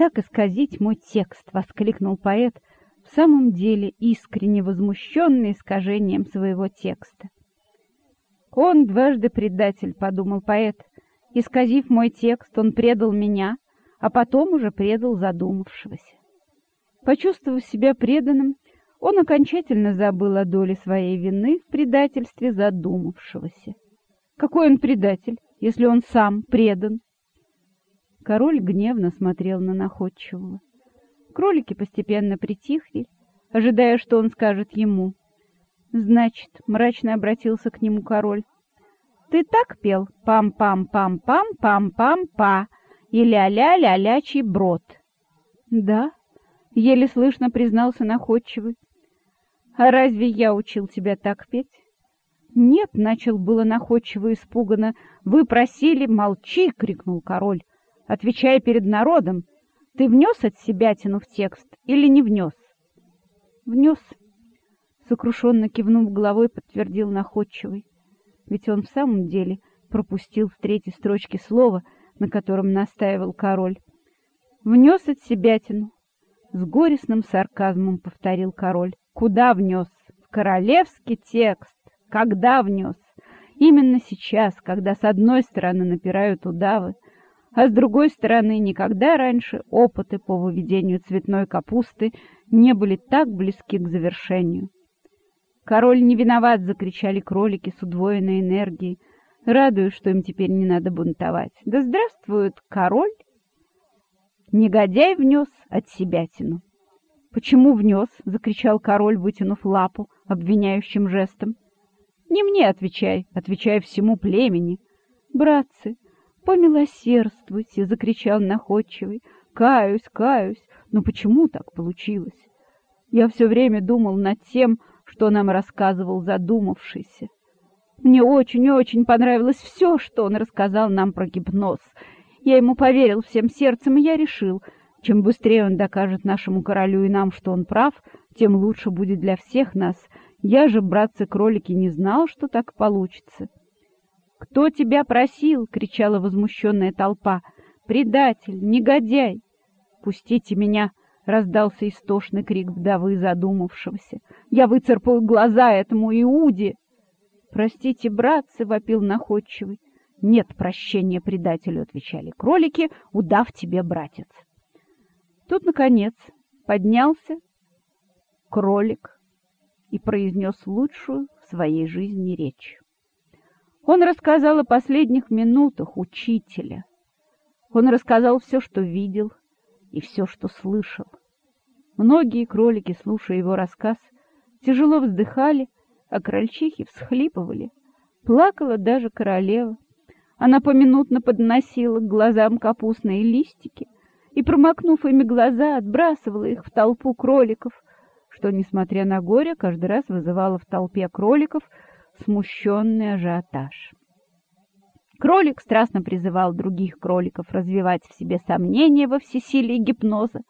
так исказить мой текст!» — воскликнул поэт, в самом деле искренне возмущенный искажением своего текста. «Он дважды предатель», — подумал поэт. «Исказив мой текст, он предал меня, а потом уже предал задумавшегося». Почувствовав себя преданным, он окончательно забыл о доле своей вины в предательстве задумавшегося. Какой он предатель, если он сам предан? Король гневно смотрел на находчивого. Кролики постепенно притихли, ожидая, что он скажет ему. «Значит», — мрачно обратился к нему король, — «ты так пел? Пам-пам-пам-пам-пам-пам-па и ля-ля-ля-лячий брод». «Да», — еле слышно признался находчивый. «А разве я учил тебя так петь?» «Нет», — начал было находчиво испуганно. «Вы просили, молчи!» — крикнул король отвечая перед народом, ты внес от себя тяну в текст или не внес? Внес. Сокрушенно кивнув головой, подтвердил находчивый. Ведь он в самом деле пропустил в третьей строчке слово, на котором настаивал король. Внес от себя тяну. С горестным сарказмом повторил король. Куда внес? В королевский текст. Когда внес? Именно сейчас, когда с одной стороны напирают удавы, а с другой стороны, никогда раньше опыты по выведению цветной капусты не были так близки к завершению. «Король не виноват!» — закричали кролики с удвоенной энергией, радуясь, что им теперь не надо бунтовать. «Да здравствует король!» Негодяй внес от себя тяну. «Почему внес?» — закричал король, вытянув лапу обвиняющим жестом. «Не мне отвечай, отвечай всему племени. Братцы, «Помилосердствуйте!» — закричал находчивый. «Каюсь, каюсь! Но почему так получилось? Я все время думал над тем, что нам рассказывал задумавшийся. Мне очень-очень понравилось все, что он рассказал нам про гипноз. Я ему поверил всем сердцем, и я решил, чем быстрее он докажет нашему королю и нам, что он прав, тем лучше будет для всех нас. Я же, братцы-кролики, не знал, что так получится». «Кто тебя просил?» — кричала возмущенная толпа. «Предатель! Негодяй!» «Пустите меня!» — раздался истошный крик вдовы задумавшегося. «Я выцарпаю глаза этому Иуде!» «Простите, братцы!» — вопил находчивый. «Нет прощения предателю!» — отвечали кролики. «Удав тебе, братец!» Тут, наконец, поднялся кролик и произнес лучшую в своей жизни речь. Он рассказал о последних минутах учителя. Он рассказал все, что видел, и все, что слышал. Многие кролики, слушая его рассказ, тяжело вздыхали, а крольчихи всхлипывали. Плакала даже королева. Она поминутно подносила к глазам капустные листики и, промокнув ими глаза, отбрасывала их в толпу кроликов, что, несмотря на горе, каждый раз вызывало в толпе кроликов смущенный ажиотаж. Кролик страстно призывал других кроликов развивать в себе сомнения во всесилии гипноза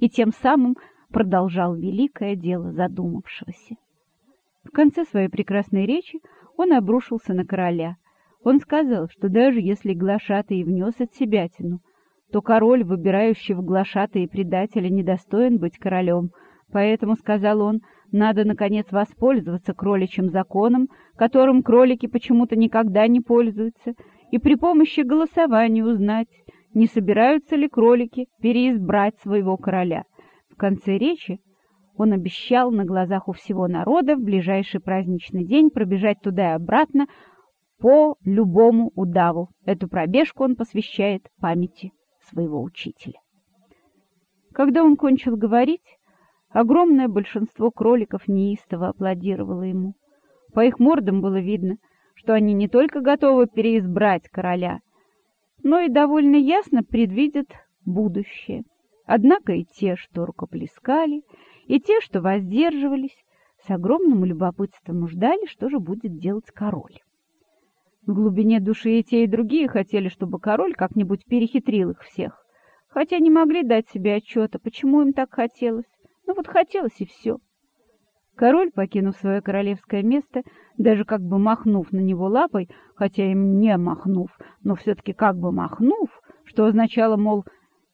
и тем самым продолжал великое дело задумавшегося. В конце своей прекрасной речи он обрушился на короля. Он сказал, что даже если глашатый внес от себя тяну, то король, выбирающий в глашатые предателя, недостоин быть королем. Поэтому, сказал он, надо, наконец, воспользоваться кроличьим законом, которым кролики почему-то никогда не пользуются, и при помощи голосования узнать, не собираются ли кролики переизбрать своего короля. В конце речи он обещал на глазах у всего народа в ближайший праздничный день пробежать туда и обратно по любому удаву. Эту пробежку он посвящает памяти своего учителя. Когда он кончил говорить, Огромное большинство кроликов неистово аплодировало ему. По их мордам было видно, что они не только готовы переизбрать короля, но и довольно ясно предвидят будущее. Однако и те, что рукоплескали, и те, что воздерживались, с огромным любопытством ждали, что же будет делать король. В глубине души и те, и другие хотели, чтобы король как-нибудь перехитрил их всех, хотя не могли дать себе отчета, почему им так хотелось. Ну вот хотелось и все. Король, покинув свое королевское место, даже как бы махнув на него лапой, хотя им не махнув, но все-таки как бы махнув, что означало, мол,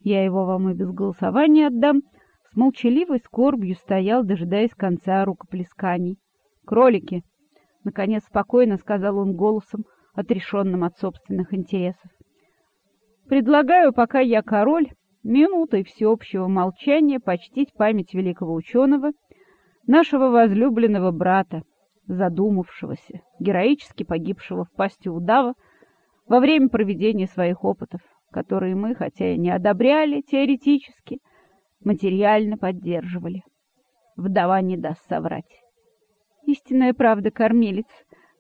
Я его вам и без голосования отдам. С молчаливой скорбью стоял, дожидаясь конца рукоплесканий. «Кролики!» — наконец спокойно сказал он голосом, отрешенным от собственных интересов. «Предлагаю, пока я король, минутой всеобщего молчания почтить память великого ученого, нашего возлюбленного брата, задумавшегося, героически погибшего в пасти удава во время проведения своих опытов, которые мы, хотя и не одобряли теоретически, материально поддерживали. Вдова не даст соврать. Истинная правда, кормилец,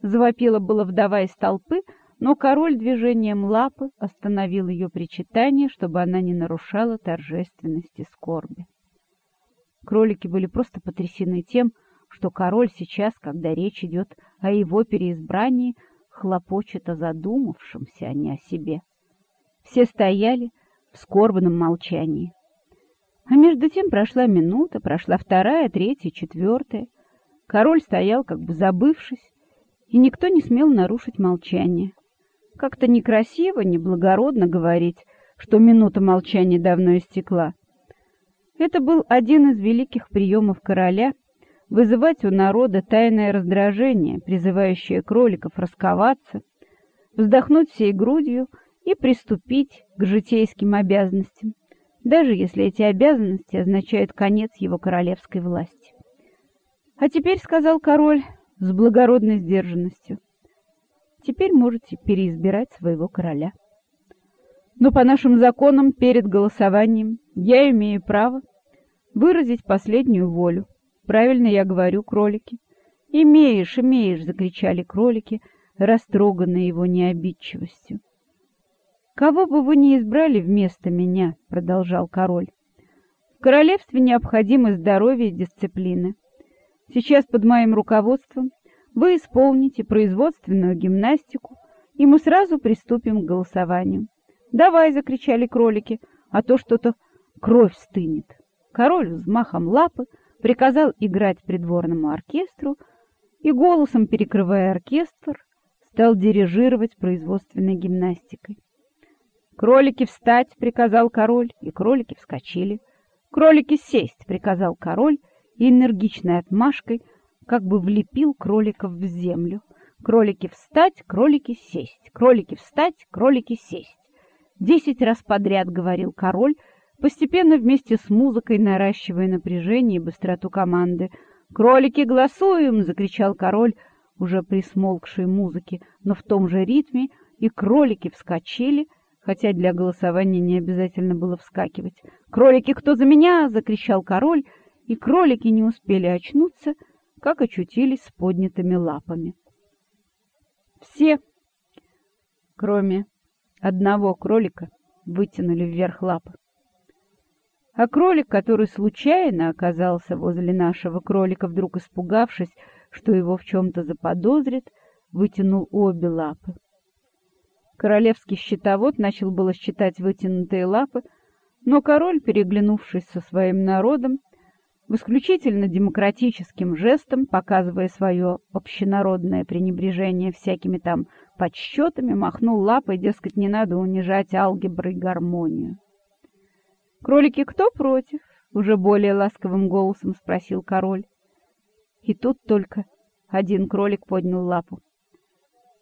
завопила была вдова из толпы, но король движением лапы остановил ее причитание, чтобы она не нарушала торжественности скорби. Кролики были просто потрясены тем, что король сейчас, когда речь идет о его переизбрании, хлопочет о задумавшемся, а не о себе. Все стояли в скорбном молчании. А между тем прошла минута, прошла вторая, третья, четвертая. Король стоял, как бы забывшись, и никто не смел нарушить молчание. Как-то некрасиво, неблагородно говорить, что минута молчания давно истекла. Это был один из великих приемов короля — вызывать у народа тайное раздражение, призывающее кроликов расковаться, вздохнуть всей грудью и приступить к житейским обязанностям, даже если эти обязанности означают конец его королевской власти. «А теперь, — сказал король с благородной сдержанностью, — теперь можете переизбирать своего короля. Но по нашим законам перед голосованием я имею право выразить последнюю волю. Правильно я говорю, кролики. «Имеешь, имеешь!» — закричали кролики, растроганные его необидчивостью. «Кого бы вы ни избрали вместо меня?» — продолжал король. «В королевстве необходимы здоровье и дисциплина. Сейчас под моим руководством вы исполните производственную гимнастику, и мы сразу приступим к голосованию». «Давай!» — закричали кролики, а то что-то кровь стынет. Король взмахом лапы приказал играть придворному оркестру и голосом, перекрывая оркестр, стал дирижировать производственной гимнастикой. «Кролики встать!» — приказал король, и кролики вскочили. «Кролики сесть!» — приказал король, и энергичной отмашкой как бы влепил кроликов в землю. «Кролики встать! Кролики сесть! Кролики встать! Кролики сесть!» Десять раз подряд говорил король, постепенно вместе с музыкой наращивая напряжение и быстроту команды. «Кролики, голосуем!» — закричал король, уже при смолкшей музыке, но в том же ритме, и кролики вскочили, хотя для голосования не обязательно было вскакивать. «Кролики, кто за меня?» — закричал король, и кролики не успели очнуться, как очутились с поднятыми лапами. Все, кроме одного кролика, вытянули вверх лапы. А кролик, который случайно оказался возле нашего кролика, вдруг испугавшись, что его в чем-то заподозрит, вытянул обе лапы. Королевский щитовод начал было считать вытянутые лапы, но король, переглянувшись со своим народом, исключительно демократическим жестом, показывая свое общенародное пренебрежение всякими там подсчетами, махнул лапой, дескать, не надо унижать алгебры и гармонию. «Кролики кто против?» — уже более ласковым голосом спросил король. И тут только один кролик поднял лапу.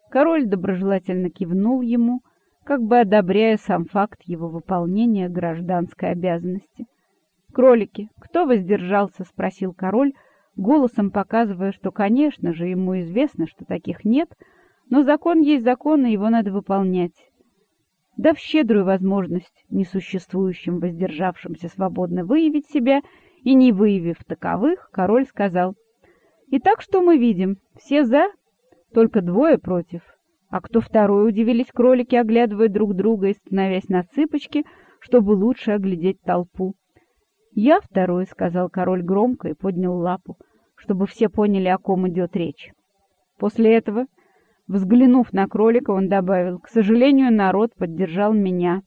Король доброжелательно кивнул ему, как бы одобряя сам факт его выполнения гражданской обязанности. «Кролики, кто воздержался?» — спросил король, голосом показывая, что, конечно же, ему известно, что таких нет, но закон есть закон, и его надо выполнять дав щедрую возможность несуществующим воздержавшимся свободно выявить себя, и не выявив таковых, король сказал, «Итак, что мы видим? Все за, только двое против. А кто второй?» — удивились кролики, оглядывая друг друга и становясь на цыпочки, чтобы лучше оглядеть толпу. «Я второй», — сказал король громко и поднял лапу, чтобы все поняли, о ком идет речь. После этого Взглянув на кролика, он добавил, «К сожалению, народ поддержал меня.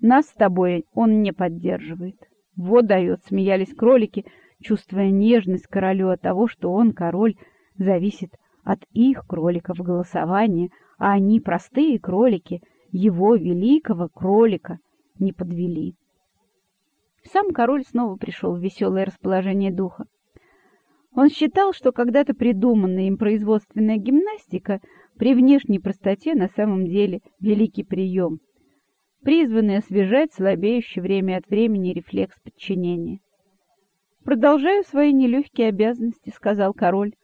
Нас с тобой он не поддерживает». «Вот дает», — смеялись кролики, чувствуя нежность королю от того, что он, король, зависит от их кроликов голосования, а они, простые кролики, его великого кролика, не подвели. Сам король снова пришел в веселое расположение духа. Он считал, что когда-то придуманная им производственная гимнастика при внешней простоте на самом деле великий прием, призванный освежать слабеющий время от времени рефлекс подчинения. «Продолжаю свои нелегкие обязанности», — сказал король,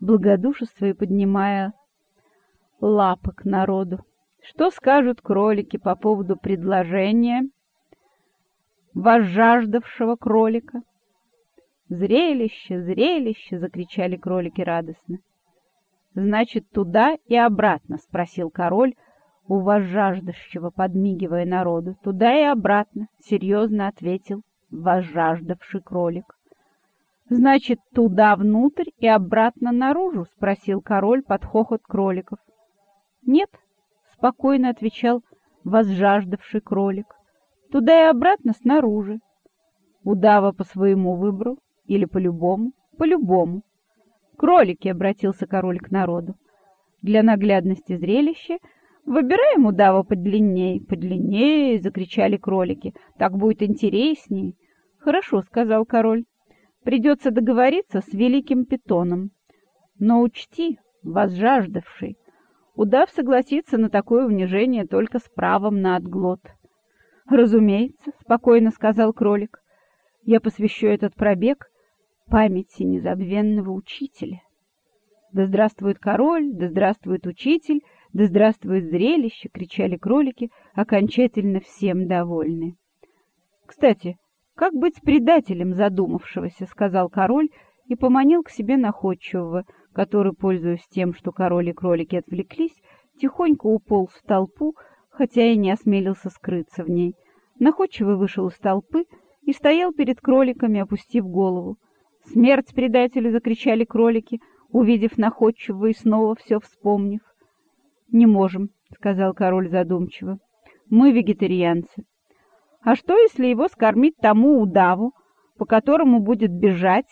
благодушествуя поднимая лапы к народу. «Что скажут кролики по поводу предложения возжаждавшего кролика?» «Зрелище, зрелище!» — закричали кролики радостно. «Значит, туда и обратно?» — спросил король, у возжаждавшего, подмигивая народу. «Туда и обратно!» — серьезно ответил возжаждавший кролик. «Значит, туда внутрь и обратно наружу?» — спросил король под хохот кроликов. «Нет», — спокойно отвечал возжаждавший кролик. «Туда и обратно снаружи. Удава по своему выбору или по-любому? По-любому. Кролики, — обратился король к народу. Для наглядности зрелища выбираем удава подлиннее. Подлиннее, — закричали кролики. Так будет интереснее. Хорошо, — сказал король. Придется договориться с великим питоном. Но учти, возжаждавший, удав согласится на такое унижение только с правом на отглот. «Разумеется», — спокойно сказал кролик, — «я посвящу этот пробег памяти незабвенного учителя. «Да здравствует король! Да здравствует учитель! Да здравствует зрелище!» — кричали кролики, окончательно всем довольны. «Кстати, как быть предателем задумавшегося?» — сказал король и поманил к себе находчивого, который, пользуясь тем, что король и кролики отвлеклись, тихонько уполз в толпу, хотя и не осмелился скрыться в ней. Находчивый вышел из толпы и стоял перед кроликами, опустив голову. «Смерть предателю!» — закричали кролики, увидев находчивого и снова все вспомнив. «Не можем», — сказал король задумчиво. «Мы вегетарианцы. А что, если его скормить тому удаву, по которому будет бежать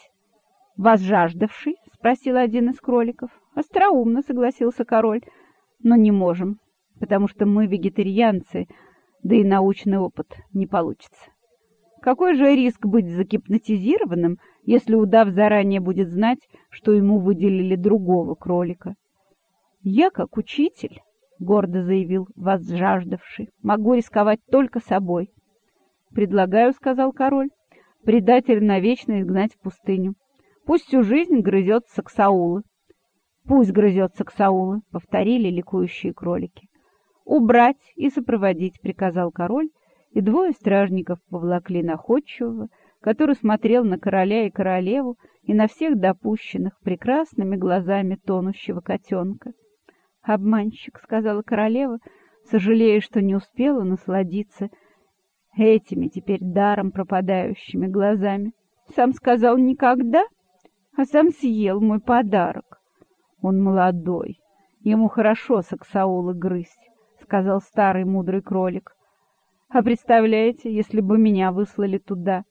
возжаждавший?» — спросил один из кроликов. «Остроумно», — согласился король, — «но не можем, потому что мы вегетарианцы, да и научный опыт не получится». Какой же риск быть загипнотизированным, если удав заранее будет знать, что ему выделили другого кролика? «Я, как учитель, — гордо заявил возжаждавший, — могу рисковать только собой». «Предлагаю, — сказал король, — предателя навечно изгнать в пустыню. Пусть всю жизнь грызет саксаулы». «Пусть грызет саксаулы», — повторили ликующие кролики. «Убрать и сопроводить», — приказал король, и двое стражников повлакли находчивого, который смотрел на короля и королеву и на всех допущенных прекрасными глазами тонущего котенка. «Обманщик», — сказала королева, сожалея, что не успела насладиться этими теперь даром пропадающими глазами. «Сам сказал никогда, а сам съел мой подарок. Он молодой, ему хорошо саксаулы грызть», — сказал старый мудрый кролик. А представляете, если бы меня выслали туда?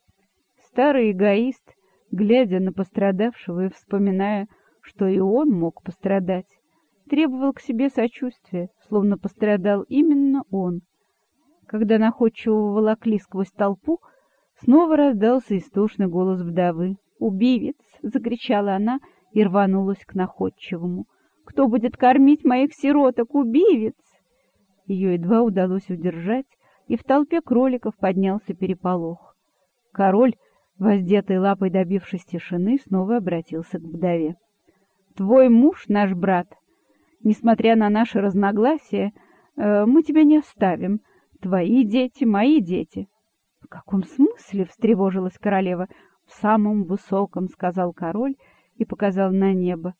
Старый эгоист, глядя на пострадавшего и вспоминая, что и он мог пострадать, требовал к себе сочувствия, словно пострадал именно он. Когда находчивого волокли сквозь толпу, снова раздался истошный голос вдовы. «Убивец!» — закричала она и рванулась к находчивому. «Кто будет кормить моих сироток? Убивец!» Ее едва удалось удержать, и в толпе кроликов поднялся переполох. Король, воздетый лапой добившись тишины, снова обратился к вдове. «Твой муж, наш брат, несмотря на наши разногласия, э, мы тебя не оставим. Твои дети, мои дети». «В каком смысле?» — встревожилась королева. «В самом высоком», — сказал король и показал на небо.